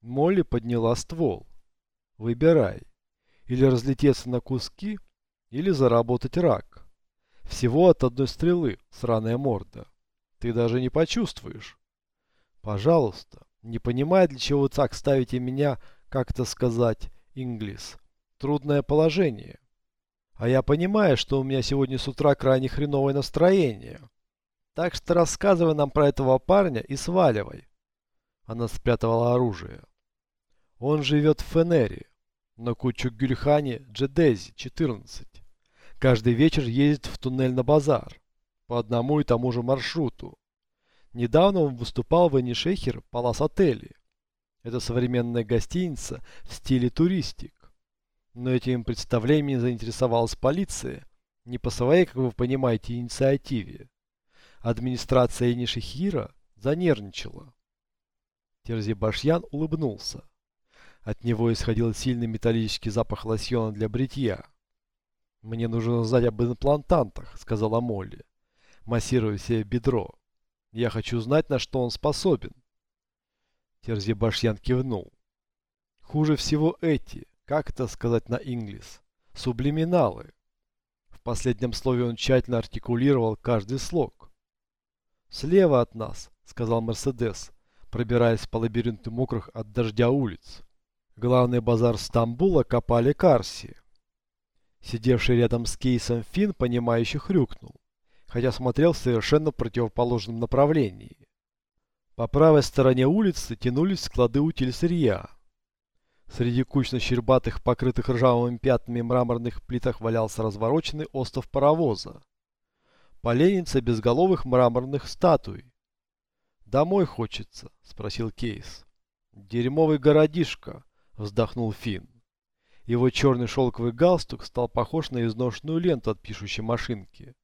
Молли подняла ствол. Выбирай. Или разлететься на куски, или заработать рак. Всего от одной стрелы, сраная морда. Ты даже не почувствуешь. Пожалуйста, не понимая, для чего вы так ставите меня, как это сказать, инглис, трудное положение. А я понимаю, что у меня сегодня с утра крайне хреновое настроение. Так что рассказывай нам про этого парня и сваливай. Она спрятала оружие. Он живет в Фенере, на кучу Гюльхане Джедези, 14. Каждый вечер ездит в туннель на базар. По одному и тому же маршруту. Недавно он выступал в Энишехер Палас Отели. Это современная гостиница в стиле туристик. Но этим представлением заинтересовалась полиция, не по своей, как вы понимаете, инициативе. Администрация Энишехира занервничала. Терзибашьян улыбнулся. От него исходил сильный металлический запах лосьона для бритья. «Мне нужно знать об имплантантах», — сказала Молли, массируя себе бедро. «Я хочу знать, на что он способен». Терзибашьян кивнул. «Хуже всего эти, как это сказать на инглис, сублиминалы». В последнем слове он тщательно артикулировал каждый слог. «Слева от нас», — сказал Мерседес, пробираясь по лабиринту мокрых от дождя улиц. Главный базар Стамбула копали Карси. Сидевший рядом с Кейсом Финн, понимающе хрюкнул, хотя смотрел в совершенно противоположном направлении. По правой стороне улицы тянулись склады утиль. Среди кучно-щербатых, покрытых ржавыми пятнами мраморных плитах валялся развороченный остов паровоза. Поленница безголовых мраморных статуй. «Домой хочется?» – спросил Кейс. «Дерьмовый городишко», – вздохнул Финн. Его черный шелковый галстук стал похож на изношенную ленту от пишущей машинки.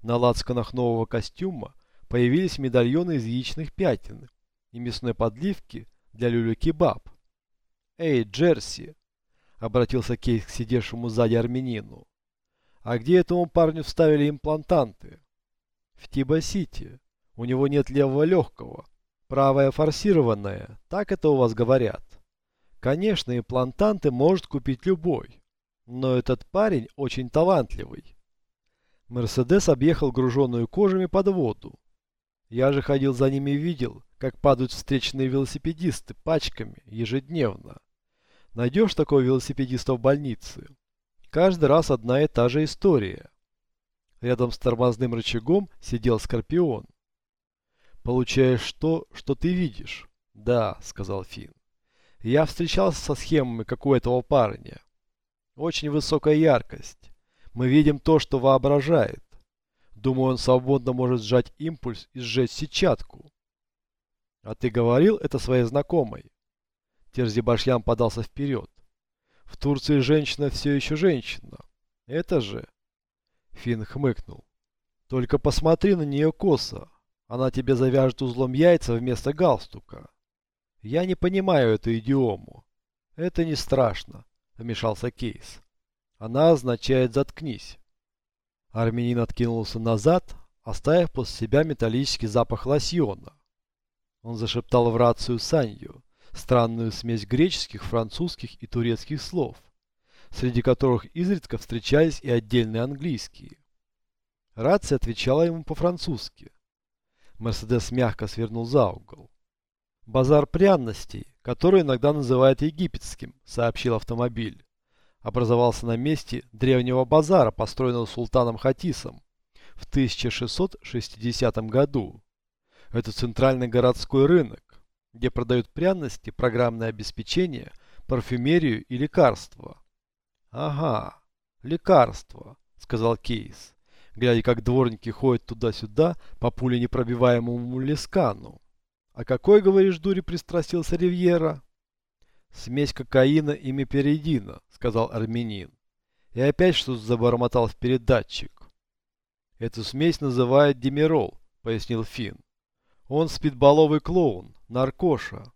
На лацканах нового костюма появились медальоны из яичных пятен и мясной подливки для люля-кебаб. «Эй, Джерси!» — обратился Кейс к сидевшему сзади армянину. «А где этому парню вставили имплантанты?» «В Тиба-Сити. У него нет левого легкого. Правая форсированная. Так это у вас говорят?» Конечно, имплантанты может купить любой, но этот парень очень талантливый. Мерседес объехал груженную кожами под воду. Я же ходил за ними и видел, как падают встречные велосипедисты пачками ежедневно. Найдешь такого велосипедиста в больнице? Каждый раз одна и та же история. Рядом с тормозным рычагом сидел Скорпион. «Получаешь то, что ты видишь?» «Да», — сказал Финн. Я встречался со схемами, как у этого парня. Очень высокая яркость. Мы видим то, что воображает. Думаю, он свободно может сжать импульс и сжечь сетчатку. А ты говорил это своей знакомой? Терзибашьян подался вперед. В Турции женщина все еще женщина. Это же... Финн хмыкнул. Только посмотри на нее косо. Она тебе завяжет узлом яйца вместо галстука. Я не понимаю эту идиому. Это не страшно, вмешался Кейс. Она означает «заткнись». Армянин откинулся назад, оставив после себя металлический запах лосьона. Он зашептал в рацию Санью, странную смесь греческих, французских и турецких слов, среди которых изредка встречались и отдельные английские. Рация отвечала ему по-французски. Мерседес мягко свернул за угол. «Базар пряностей, который иногда называют египетским», — сообщил автомобиль. Образовался на месте древнего базара, построенного султаном Хатисом в 1660 году. Это центральный городской рынок, где продают пряности, программное обеспечение, парфюмерию и лекарства. «Ага, лекарства», — сказал Кейс, глядя, как дворники ходят туда-сюда по пуленепробиваемому лескану. «А какой, говоришь, дури пристрастился Ривьера?» «Смесь кокаина и меперидина», — сказал армянин. И опять что-то забормотал в передатчик. «Эту смесь называют демирол», — пояснил Финн. «Он спидболовый клоун, наркоша.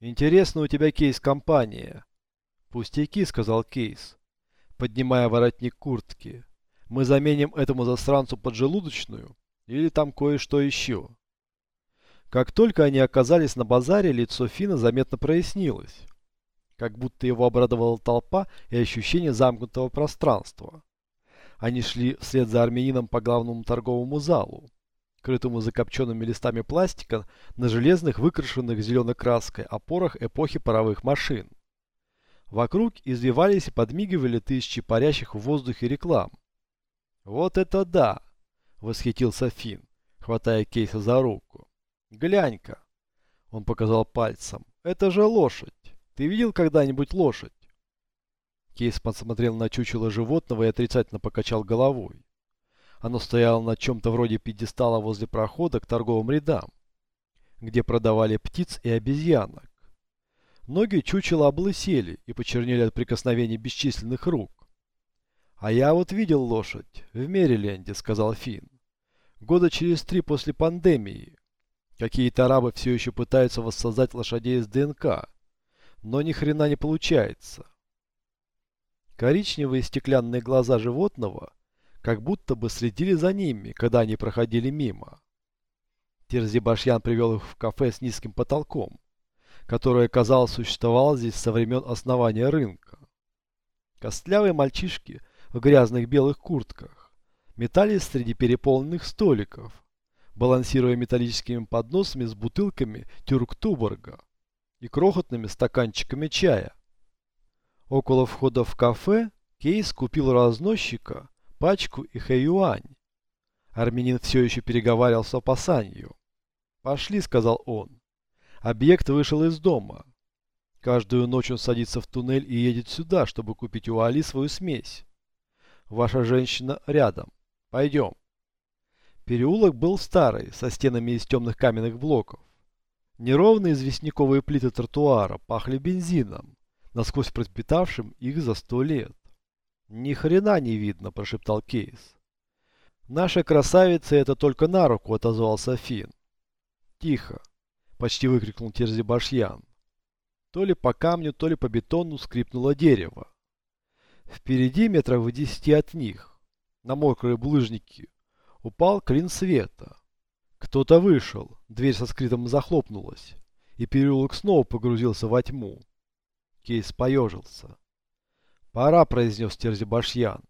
Интересно у тебя кейс-компания». «Пустяки», — сказал Кейс, поднимая воротник куртки. «Мы заменим этому засранцу поджелудочную или там кое-что еще?» Как только они оказались на базаре, лицо Фина заметно прояснилось. Как будто его обрадовала толпа и ощущение замкнутого пространства. Они шли вслед за армянином по главному торговому залу, крытому закопченными листами пластика на железных, выкрашенных зеленой краской опорах эпохи паровых машин. Вокруг извивались и подмигивали тысячи парящих в воздухе реклам. «Вот это да!» — восхитился Финн, хватая Кейса за руку. «Глянь-ка!» — он показал пальцем. «Это же лошадь! Ты видел когда-нибудь лошадь?» Кейс посмотрел на чучело животного и отрицательно покачал головой. Оно стояло на чем-то вроде пьедестала возле прохода к торговым рядам, где продавали птиц и обезьянок. Ноги чучела облысели и почернели от прикосновений бесчисленных рук. «А я вот видел лошадь в Мериленде», — сказал Финн. «Года через три после пандемии. Какие-то арабы все еще пытаются воссоздать лошадей из ДНК, но ни хрена не получается». Коричневые стеклянные глаза животного как будто бы следили за ними, когда они проходили мимо. Терзибашьян привел их в кафе с низким потолком которая, казалось, существовала здесь со времен основания рынка. Костлявые мальчишки в грязных белых куртках метались среди переполненных столиков, балансируя металлическими подносами с бутылками тюрктуборга и крохотными стаканчиками чая. Около входа в кафе Кейс купил разносчика пачку и хэюань. Армянин все еще переговаривался по Санью. «Пошли», — сказал он. Объект вышел из дома. Каждую ночь он садится в туннель и едет сюда, чтобы купить у Али свою смесь. Ваша женщина рядом. Пойдем. Переулок был старый, со стенами из темных каменных блоков. Неровные известняковые плиты тротуара пахли бензином, насквозь пропитавшим их за сто лет. «Ни хрена не видно», – прошептал Кейс. «Наша красавица это только на руку», – отозвался Финн. «Тихо. Почти выкрикнул Терзибашьян. То ли по камню, то ли по бетону скрипнуло дерево. Впереди, метров в десяти от них, на мокрые булыжники, упал клин света. Кто-то вышел, дверь со скритом захлопнулась, и переулок снова погрузился во тьму. Кейс поежился. «Пора», — произнес Терзибашьян.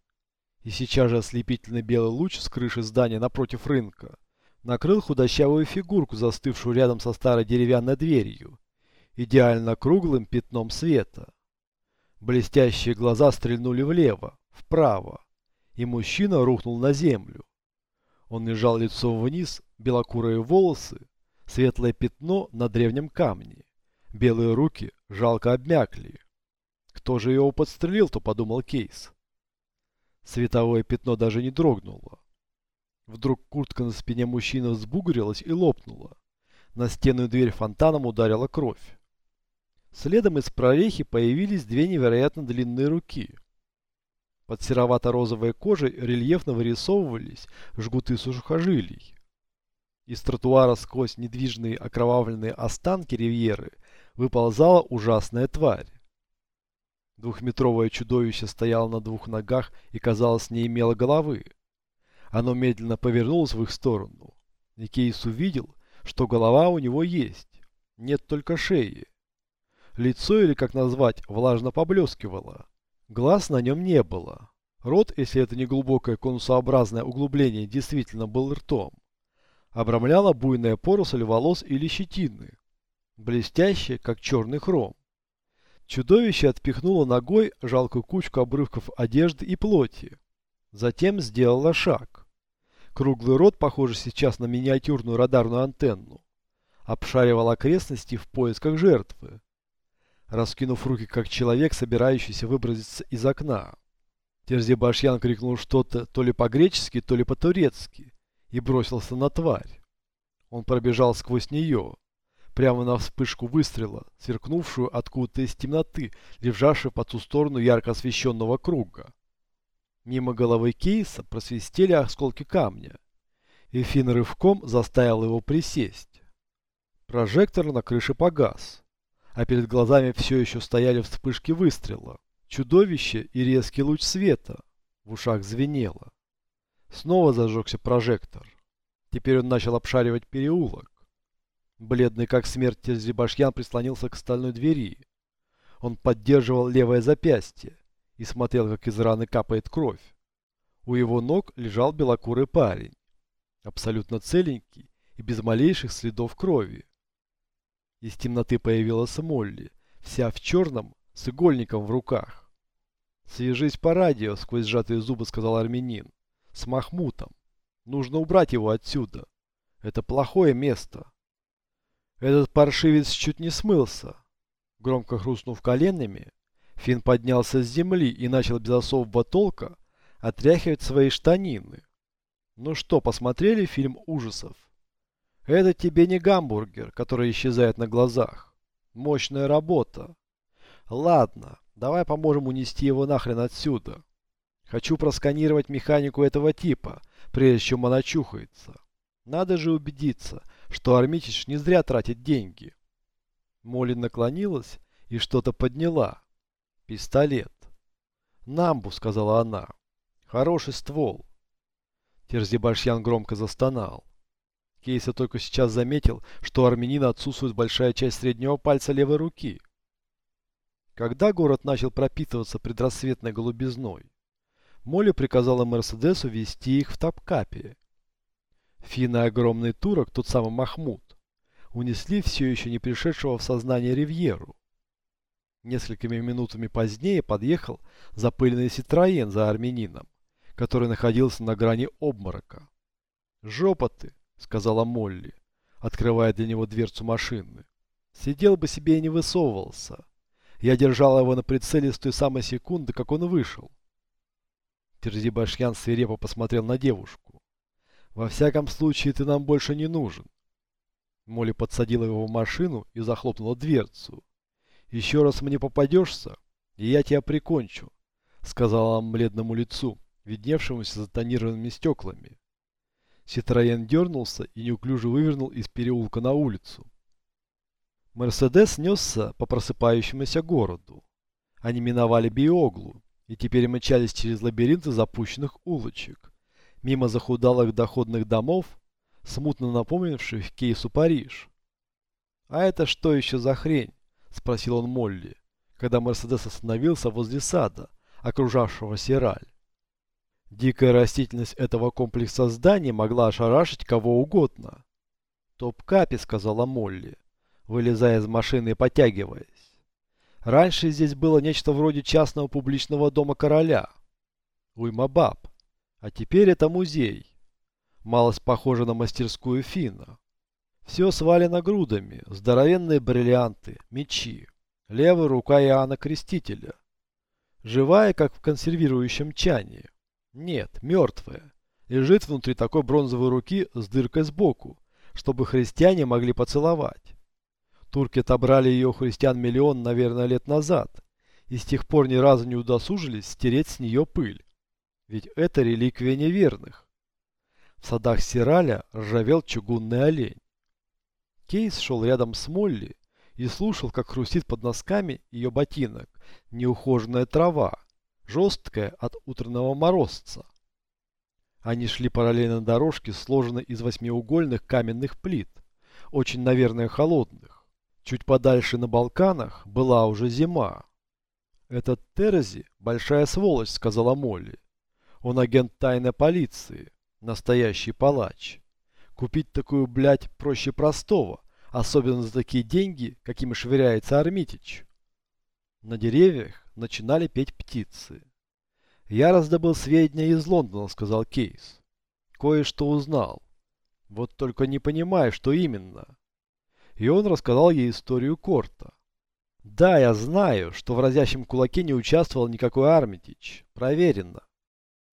И сейчас же ослепительный белый луч с крыши здания напротив рынка накрыл худощавую фигурку, застывшую рядом со старой деревянной дверью, идеально круглым пятном света. Блестящие глаза стрельнули влево, вправо, и мужчина рухнул на землю. Он лежал лицом вниз, белокурые волосы, светлое пятно на древнем камне. Белые руки жалко обмякли. Кто же его подстрелил-то, подумал Кейс. Световое пятно даже не дрогнуло. Вдруг куртка на спине мужчины взбугрилась и лопнула. На стену дверь фонтаном ударила кровь. Следом из прорехи появились две невероятно длинные руки. Под серовато-розовой кожей рельефно вырисовывались жгуты сухожилий. Из тротуара сквозь недвижные окровавленные останки ривьеры выползала ужасная тварь. Двухметровое чудовище стояло на двух ногах и, казалось, не имело головы. Оно медленно повернулось в их сторону. И Кейс увидел, что голова у него есть. Нет только шеи. Лицо, или как назвать, влажно поблескивало. Глаз на нем не было. Рот, если это не глубокое конусообразное углубление, действительно был ртом. Обрамляла буйная поросль волос или щетины, блестящая, как черный хром. Чудовище отпихнуло ногой жалкую кучку обрывков одежды и плоти. Затем сделала шаг. Круглый рот, похожий сейчас на миниатюрную радарную антенну, обшаривал окрестности в поисках жертвы, раскинув руки, как человек, собирающийся выброситься из окна. Терзибашьян крикнул что-то то ли по-гречески, то ли по-турецки и бросился на тварь. Он пробежал сквозь нее, прямо на вспышку выстрела, сверкнувшую откуда-то из темноты, лежавшей по ту сторону ярко освещенного круга. Мимо головы Кейса просвистели осколки камня, и Финн рывком заставил его присесть. Прожектор на крыше погас, а перед глазами все еще стояли вспышки выстрела, чудовище и резкий луч света. В ушах звенело. Снова зажегся прожектор. Теперь он начал обшаривать переулок. Бледный как смерть Терзибашьян прислонился к стальной двери. Он поддерживал левое запястье и смотрел, как из раны капает кровь. У его ног лежал белокурый парень, абсолютно целенький и без малейших следов крови. Из темноты появилась Молли, вся в черном, с игольником в руках. «Свяжись по радио», — сквозь сжатые зубы сказал армянин. «С Махмутом. Нужно убрать его отсюда. Это плохое место». Этот паршивец чуть не смылся. Громко хрустнув коленами, Финн поднялся с земли и начал без особого толка отряхивать свои штанины. Ну что, посмотрели фильм ужасов? Это тебе не гамбургер, который исчезает на глазах. Мощная работа. Ладно, давай поможем унести его нахрен отсюда. Хочу просканировать механику этого типа, прежде чем она чухается. Надо же убедиться, что Армитич не зря тратит деньги. Молли наклонилась и что-то подняла. Пистолет. «Намбу», — сказала она. «Хороший ствол». Терзибашьян громко застонал. Кейса только сейчас заметил, что у армянина отсутствует большая часть среднего пальца левой руки. Когда город начал пропитываться предрассветной голубизной, Молли приказала Мерседесу вести их в Топкапе. Фин огромный турок, тот самый Махмуд, унесли все еще не пришедшего в сознание Ривьеру. Несколькими минутами позднее подъехал запыленный Ситроен за армянином, который находился на грани обморока. «Жопа ты!» — сказала Молли, открывая для него дверцу машины. «Сидел бы себе и не высовывался. Я держала его на прицеле с той самой секунды, как он вышел». Терзибашьян свирепо посмотрел на девушку. Во всяком случае, ты нам больше не нужен. Молли подсадила его в машину и захлопнула дверцу. Еще раз мне попадешься, и я тебя прикончу, сказала он бледному лицу, видневшемуся за тонированными стеклами. Ситроен дернулся и неуклюже вывернул из переулка на улицу. Мерседес несся по просыпающемуся городу. Они миновали Биоглу и теперь мчались через лабиринты запущенных улочек мимо захудалых доходных домов, смутно напомнивших кейсу Париж. «А это что еще за хрень?» – спросил он Молли, когда Мерседес остановился возле сада, окружавшего Сираль. Дикая растительность этого комплекса зданий могла ошарашить кого угодно. «Топ-капи», — сказала Молли, вылезая из машины и потягиваясь. «Раньше здесь было нечто вроде частного публичного дома короля. Уйма баб. А теперь это музей. Малость похоже на мастерскую Фина. Все свалено грудами, здоровенные бриллианты, мечи. Левая рука Иоанна Крестителя. Живая, как в консервирующем чане. Нет, мертвая. Лежит внутри такой бронзовой руки с дыркой сбоку, чтобы христиане могли поцеловать. Турки отобрали ее христиан миллион, наверное, лет назад, и с тех пор ни разу не удосужились стереть с нее пыль. Ведь это реликвия неверных. В садах Сираля ржавел чугунный олень. Кейс шел рядом с Молли и слушал, как хрустит под носками ее ботинок неухоженная трава, жесткая от утреннего морозца. Они шли параллельно дорожке, сложенной из восьмиугольных каменных плит, очень, наверное, холодных. Чуть подальше на Балканах была уже зима. «Этот Терези – большая сволочь», – сказала Молли. Он агент тайной полиции, настоящий палач. Купить такую, блядь, проще простого, особенно за такие деньги, какими швыряется Армитич. На деревьях начинали петь птицы. «Я раздобыл сведения из Лондона», — сказал Кейс. «Кое-что узнал. Вот только не понимаю, что именно». И он рассказал ей историю Корта. «Да, я знаю, что в разящем кулаке не участвовал никакой Армитич. Проверено.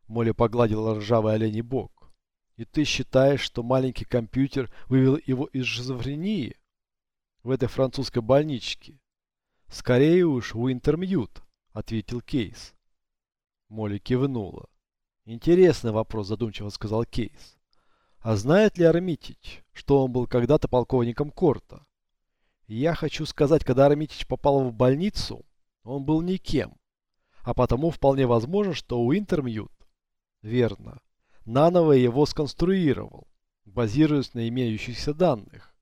Молли погладила ржавый оленей бок. И ты считаешь, что маленький компьютер вывел его из шизофрении? В этой французской больничке? Скорее уж, Уинтермьют, ответил Кейс. Молли кивнула. Интересный вопрос, задумчиво сказал Кейс. А знает ли Армитич, что он был когда-то полковником Корта? Я хочу сказать, когда Армитич попал в больницу, он был никем. А потому вполне возможно, что Уинтермьют Верно. Наново его сконструировал, базируясь на имеющихся данных.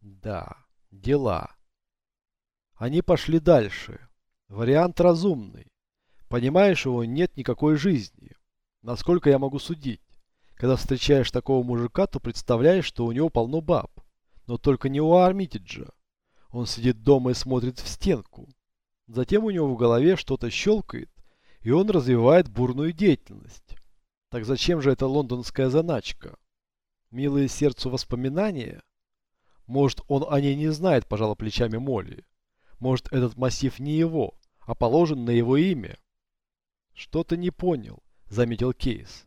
Да, дела. Они пошли дальше. Вариант разумный. Понимаешь, у него нет никакой жизни. Насколько я могу судить. Когда встречаешь такого мужика, то представляешь, что у него полно баб. Но только не у Армитиджа. Он сидит дома и смотрит в стенку. Затем у него в голове что-то щелкает, и он развивает бурную деятельность. Так зачем же эта лондонская заначка? Милые сердцу воспоминания? Может, он о ней не знает, пожала плечами Молли. Может, этот массив не его, а положен на его имя? Что-то не понял, заметил Кейс.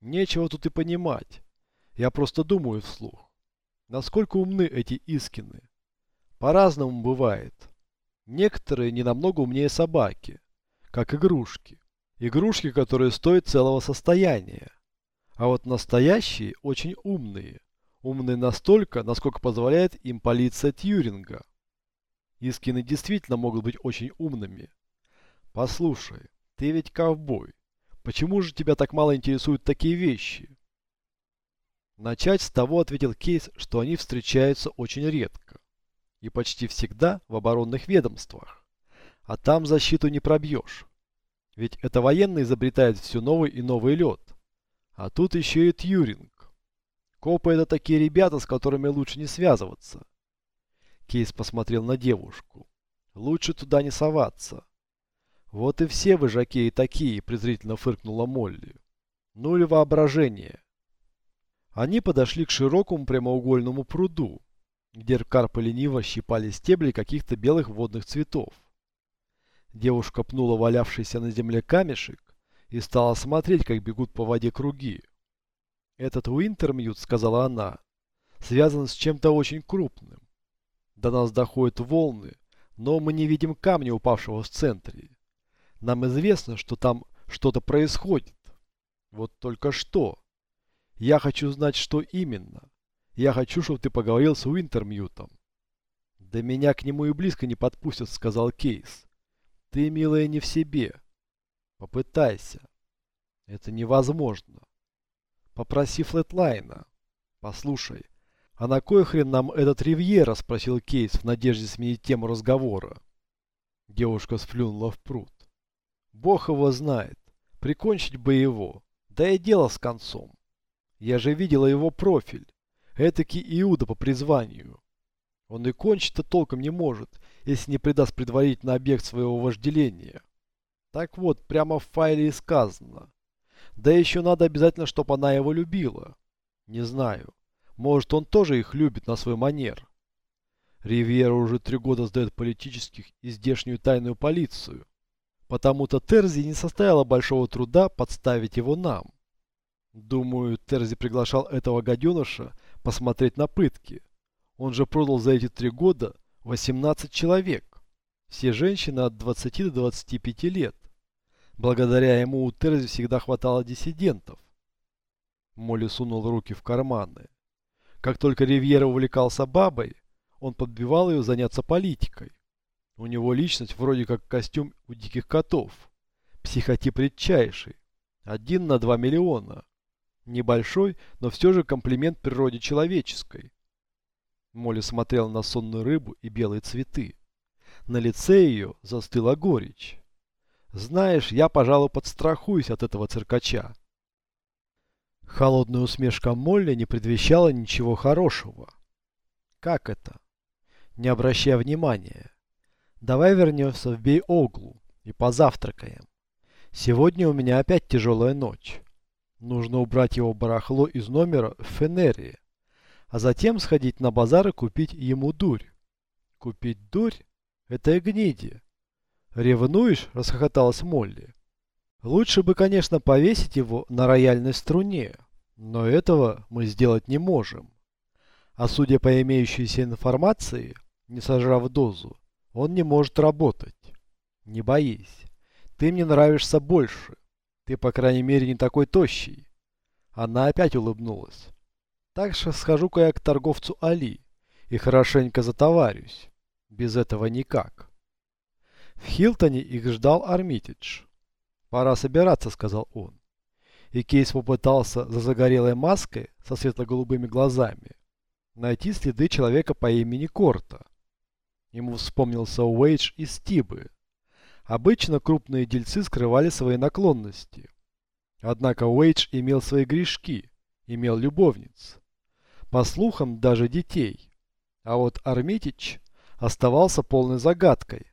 Нечего тут и понимать. Я просто думаю вслух. Насколько умны эти Искины? По-разному бывает. Некоторые не намного умнее собаки, как игрушки. Игрушки, которые стоят целого состояния. А вот настоящие очень умные. Умные настолько, насколько позволяет им полиция Тьюринга. Искины действительно могут быть очень умными. Послушай, ты ведь ковбой. Почему же тебя так мало интересуют такие вещи? Начать с того, ответил Кейс, что они встречаются очень редко. И почти всегда в оборонных ведомствах. А там защиту не пробьешь. Ведь это военные изобретают все новый и новый лед. А тут еще и Тьюринг. Копы это такие ребята, с которыми лучше не связываться. Кейс посмотрел на девушку. Лучше туда не соваться. Вот и все вы, жокеи, такие, презрительно фыркнула Молли. Ну или воображение. Они подошли к широкому прямоугольному пруду, где карпы лениво щипали стебли каких-то белых водных цветов. Девушка пнула валявшийся на земле камешек и стала смотреть, как бегут по воде круги. «Этот Уинтермьют, — сказала она, — связан с чем-то очень крупным. До нас доходят волны, но мы не видим камня, упавшего в центре. Нам известно, что там что-то происходит. Вот только что. Я хочу знать, что именно. Я хочу, чтобы ты поговорил с Уинтермьютом. Да меня к нему и близко не подпустят, сказал Кейс. Ты, милая, не в себе. Попытайся. Это невозможно. Попроси Флетлайна. Послушай, а на кой хрен нам этот Ривьера? Спросил Кейс в надежде сменить тему разговора. Девушка сплюнула в пруд. Бог его знает. Прикончить бы его. Да и дело с концом. Я же видела его профиль. Этакий Иуда по призванию. Он и кончить-то толком не может, если не придаст предварительно объект своего вожделения. Так вот, прямо в файле и сказано. Да еще надо обязательно, чтобы она его любила. Не знаю. Может, он тоже их любит на свой манер. Ривьера уже три года сдает политических и здешнюю тайную полицию. Потому-то Терзи не составило большого труда подставить его нам. Думаю, Терзи приглашал этого гаденыша посмотреть на пытки. Он же продал за эти три года 18 человек. Все женщины от 20 до 25 лет. Благодаря ему у Терзи всегда хватало диссидентов. Молли сунул руки в карманы. Как только Ривьера увлекался бабой, он подбивал ее заняться политикой. У него личность вроде как костюм у диких котов. Психотип редчайший. Один на два миллиона. Небольшой, но все же комплимент природе человеческой. Молли смотрел на сонную рыбу и белые цветы. На лице ее застыла горечь. Знаешь, я, пожалуй, подстрахуюсь от этого циркача. Холодная усмешка Молли не предвещала ничего хорошего. Как это? Не обращая внимания. Давай вернемся в Бей-Оглу и позавтракаем. Сегодня у меня опять тяжелая ночь. Нужно убрать его барахло из номера в Фенерии, а затем сходить на базар и купить ему дурь. Купить дурь? Это и гниди. Ревнуешь? Расхохоталась Молли. Лучше бы, конечно, повесить его на рояльной струне, но этого мы сделать не можем. А судя по имеющейся информации, не сожрав дозу, он не может работать. Не боись. Ты мне нравишься больше. Ты, по крайней мере, не такой тощий. Она опять улыбнулась. Так что схожу-ка я к торговцу Али и хорошенько затоварюсь. Без этого никак. В Хилтоне их ждал Армитидж. «Пора собираться», — сказал он. И Кейс попытался за загорелой маской со светло-голубыми глазами. найти следы человека по имени Корта. Ему вспомнился Уэйдж из Тибы. Обычно крупные дельцы скрывали свои наклонности. Однако Уэйдж имел свои грешки, имел любовниц. По слухам, даже детей. А вот Армитич оставался полной загадкой.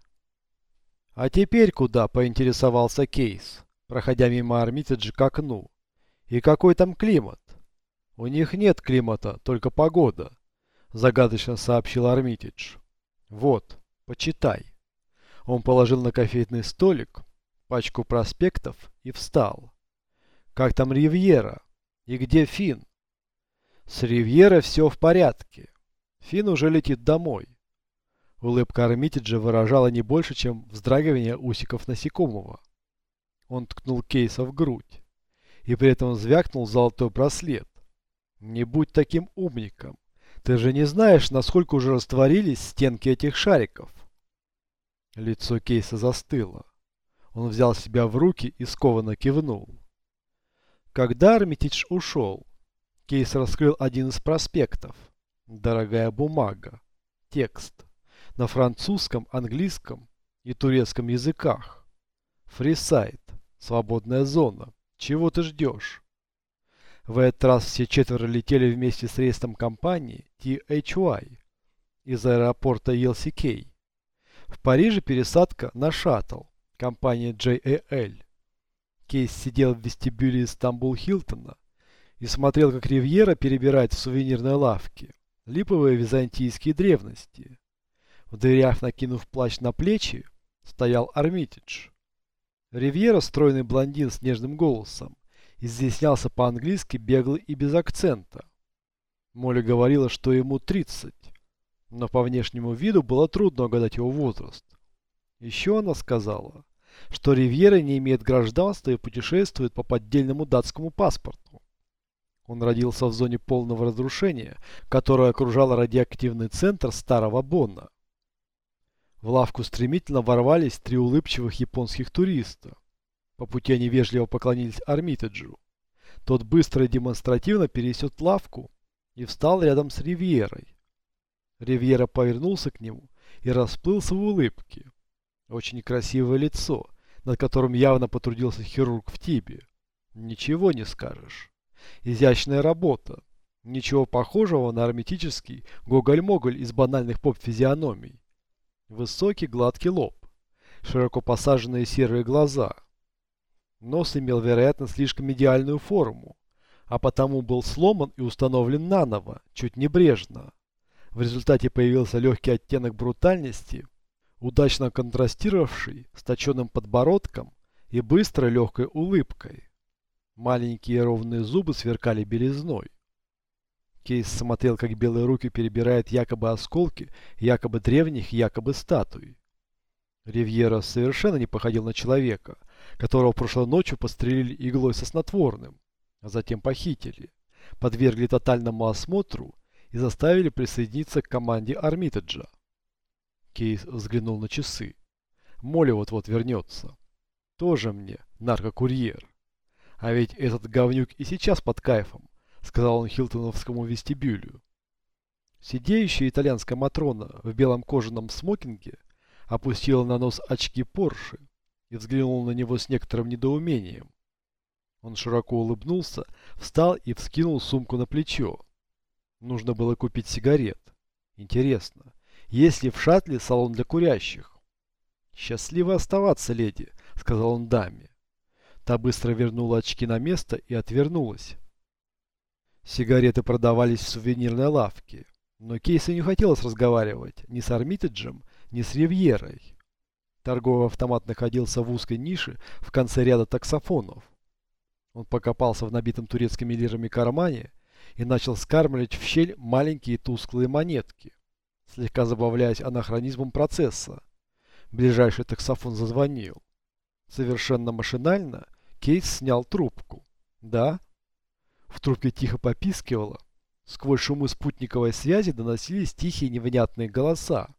«А теперь куда?» – поинтересовался Кейс, проходя мимо Армитиджа к окну. «И какой там климат?» «У них нет климата, только погода», – загадочно сообщил Армитидж. «Вот, почитай». Он положил на кофейный столик пачку проспектов и встал. «Как там Ривьера? И где Фин?» «С Ривьера все в порядке. Фин уже летит домой. Улыбка Армитиджа выражала не больше, чем вздрагивание усиков насекомого. Он ткнул Кейса в грудь и при этом звякнул золотой браслет. «Не будь таким умником. Ты же не знаешь, насколько уже растворились стенки этих шариков». Лицо Кейса застыло. Он взял себя в руки и скованно кивнул. Когда Армитидж ушел, Кейс раскрыл один из проспектов. Дорогая бумага. Текст на французском, английском и турецком языках. Фрисайт. Свободная зона. Чего ты ждешь? В этот раз все четверо летели вместе с рейсом компании THY из аэропорта ELCK. В Париже пересадка на шаттл компании JAL. Кейс сидел в вестибюле Стамбул Хилтона и смотрел, как Ривьера перебирает в сувенирной лавке липовые византийские древности. В дверях, накинув плащ на плечи, стоял Армитидж. Ривьера, стройный блондин с нежным голосом, изъяснялся по-английски бегло и без акцента. Молли говорила, что ему 30, но по внешнему виду было трудно угадать его возраст. Еще она сказала, что Ривьера не имеет гражданства и путешествует по поддельному датскому паспорту. Он родился в зоне полного разрушения, которая окружала радиоактивный центр Старого Бонна. В лавку стремительно ворвались три улыбчивых японских туриста. По пути они вежливо поклонились Армитеджу. Тот быстро и демонстративно пересек лавку и встал рядом с Ривьерой. Ривьера повернулся к нему и расплылся в улыбке. Очень красивое лицо, над которым явно потрудился хирург в Тибе. Ничего не скажешь. Изящная работа. Ничего похожего на армитический гоголь-моголь из банальных поп-физиономий. Высокий гладкий лоб, широко посаженные серые глаза. Нос имел, вероятно, слишком идеальную форму, а потому был сломан и установлен наново, чуть небрежно. В результате появился легкий оттенок брутальности, удачно контрастировавший с точенным подбородком и быстрой легкой улыбкой. Маленькие ровные зубы сверкали белизной. Кейс смотрел, как белые руки перебирают якобы осколки, якобы древних, якобы статуй. Ривьера совершенно не походил на человека, которого прошлой ночью пострелили иглой со снотворным, а затем похитили, подвергли тотальному осмотру и заставили присоединиться к команде Армитеджа. Кейс взглянул на часы. Молли вот-вот вернется. Тоже мне наркокурьер. А ведь этот говнюк и сейчас под кайфом сказал он хилтоновскому вестибюлю. Сидеющая итальянская Матрона в белом кожаном смокинге опустила на нос очки Порши и взглянула на него с некоторым недоумением. Он широко улыбнулся, встал и вскинул сумку на плечо. Нужно было купить сигарет. Интересно, есть ли в шаттле салон для курящих? «Счастливо оставаться, леди», — сказал он даме. Та быстро вернула очки на место и отвернулась. Сигареты продавались в сувенирной лавке, но Кейсу не хотелось разговаривать ни с Армитеджем, ни с Ривьерой. Торговый автомат находился в узкой нише в конце ряда таксофонов. Он покопался в набитом турецкими лирами кармане и начал скармливать в щель маленькие тусклые монетки, слегка забавляясь анахронизмом процесса. Ближайший таксофон зазвонил. Совершенно машинально Кейс снял трубку. «Да?» В трубке тихо попискивало. Сквозь шумы спутниковой связи доносились тихие невнятные голоса.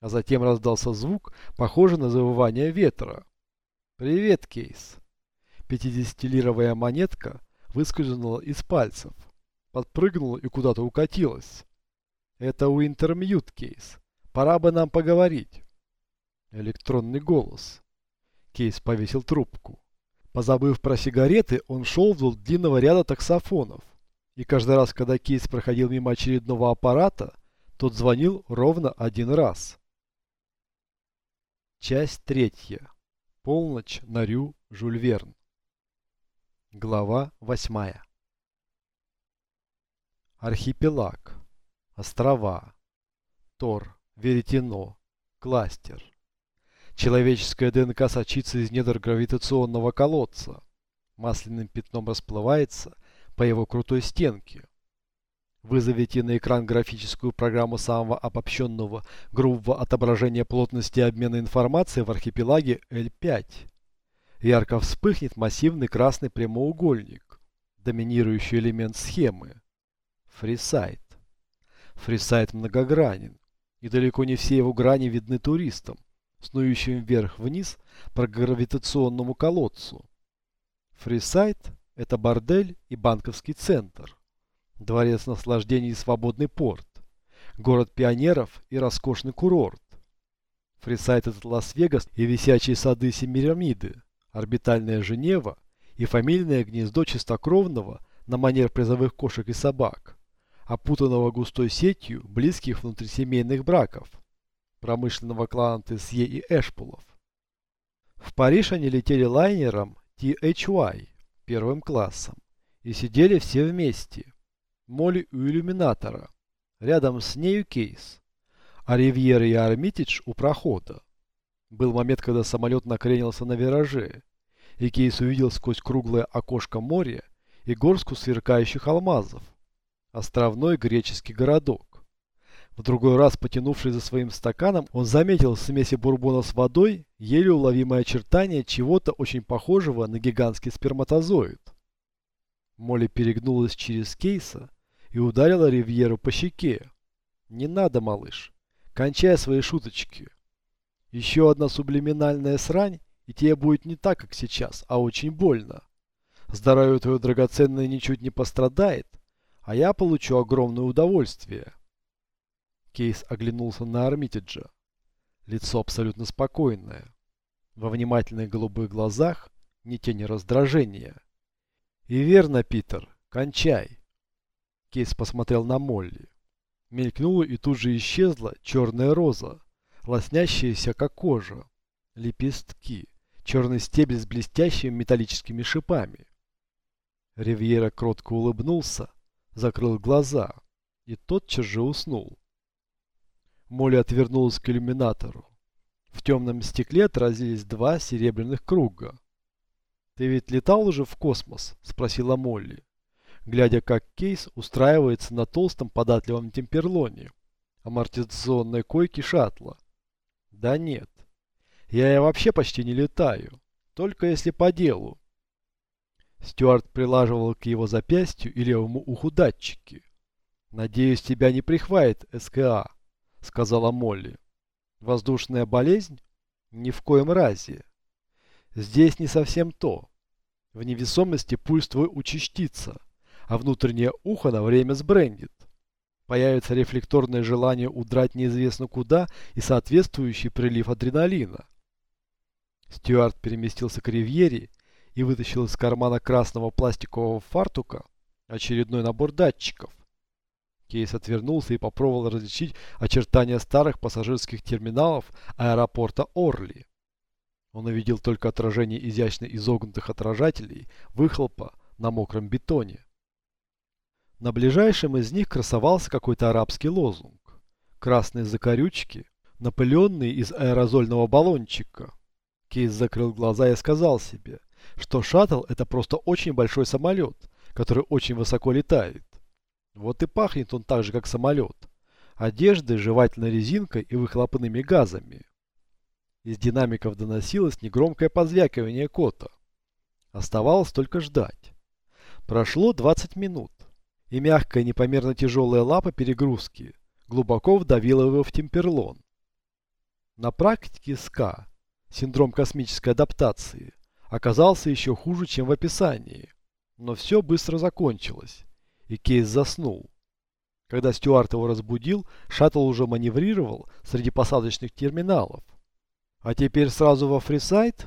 А затем раздался звук, похожий на завывание ветра. «Привет, Кейс!» Пятидесятилировая монетка выскользнула из пальцев, подпрыгнула и куда-то укатилась. Это Уинтермьют кейс. Пора бы нам поговорить. Электронный голос. Кейс повесил трубку. Позабыв про сигареты, он шел вдоль длинного ряда таксофонов. И каждый раз, когда Кейс проходил мимо очередного аппарата, тот звонил ровно один раз. Часть третья. Полночь на Рю, Жюль Верн. Глава восьмая. Архипелаг. Острова. Тор. Веретено. Кластер. Человеческая ДНК сочится из недр гравитационного колодца. Масляным пятном расплывается по его крутой стенке. Вызовите на экран графическую программу самого обобщенного грубого отображения плотности обмена информацией в архипелаге L5. Ярко вспыхнет массивный красный прямоугольник, доминирующий элемент схемы. Фрисайт. Фрисайт многогранен, и далеко не все его грани видны туристам снующим вверх-вниз по гравитационному колодцу. Фрисайт – это бордель и банковский центр, дворец наслаждений и свободный порт, город пионеров и роскошный курорт. Фрисайт – это Лас-Вегас и висячие сады Семирамиды, орбитальная Женева и фамильное гнездо чистокровного на манер призовых кошек и собак, опутанного густой сетью близких внутрисемейных браков – промышленного клана Тесье и Эшпулов. В Париж они летели лайнером THY первым классом и сидели все вместе. Молли у иллюминатора, рядом с нею Кейс, а Ривьера и Армитидж у прохода. Был момент, когда самолет накренился на вираже, и Кейс увидел сквозь круглое окошко моря и горстку сверкающих алмазов. Островной греческий городок. В другой раз, потянувшись за своим стаканом, он заметил в смеси бурбона с водой еле уловимое очертание чего-то очень похожего на гигантский сперматозоид. Молли перегнулась через кейса и ударила Ривьеру по щеке. «Не надо, малыш. Кончай свои шуточки. Еще одна сублиминальная срань, и тебе будет не так, как сейчас, а очень больно. Здоровье твое драгоценное ничуть не пострадает, а я получу огромное удовольствие». Кейс оглянулся на Армитиджа. Лицо абсолютно спокойное. Во внимательных голубых глазах ни тени раздражения. «И верно, Питер, кончай!» Кейс посмотрел на Молли. Мелькнула и тут же исчезла черная роза, лоснящаяся как кожа. Лепестки, черный стебель с блестящими металлическими шипами. Ривьера кротко улыбнулся, закрыл глаза и тотчас же уснул. Молли отвернулась к иллюминатору. В темном стекле отразились два серебряных круга. «Ты ведь летал уже в космос?» – спросила Молли, глядя, как Кейс устраивается на толстом податливом темперлоне, амортизационной койке шаттла. «Да нет. Я и вообще почти не летаю, только если по делу». Стюарт прилаживал к его запястью и левому уху датчики. «Надеюсь, тебя не прихватит СКА» сказала Молли. Воздушная болезнь? Ни в коем разе. Здесь не совсем то. В невесомости пульс твой участится, а внутреннее ухо на время сбрендит. Появится рефлекторное желание удрать неизвестно куда и соответствующий прилив адреналина. Стюарт переместился к ривьере и вытащил из кармана красного пластикового фартука очередной набор датчиков. Кейс отвернулся и попробовал различить очертания старых пассажирских терминалов аэропорта Орли. Он увидел только отражение изящно изогнутых отражателей выхлопа на мокром бетоне. На ближайшем из них красовался какой-то арабский лозунг. Красные закорючки, напыленные из аэрозольного баллончика. Кейс закрыл глаза и сказал себе, что шаттл это просто очень большой самолет, который очень высоко летает. Вот и пахнет он так же, как самолет. Одеждой, жевательной резинкой и выхлопными газами. Из динамиков доносилось негромкое позвякивание кота. Оставалось только ждать. Прошло 20 минут, и мягкая непомерно тяжелая лапа перегрузки глубоко вдавила его в темперлон. На практике СКА, синдром космической адаптации, оказался еще хуже, чем в описании. Но все быстро закончилось и Кейс заснул. Когда Стюарт его разбудил, шаттл уже маневрировал среди посадочных терминалов. А теперь сразу во Фрисайд?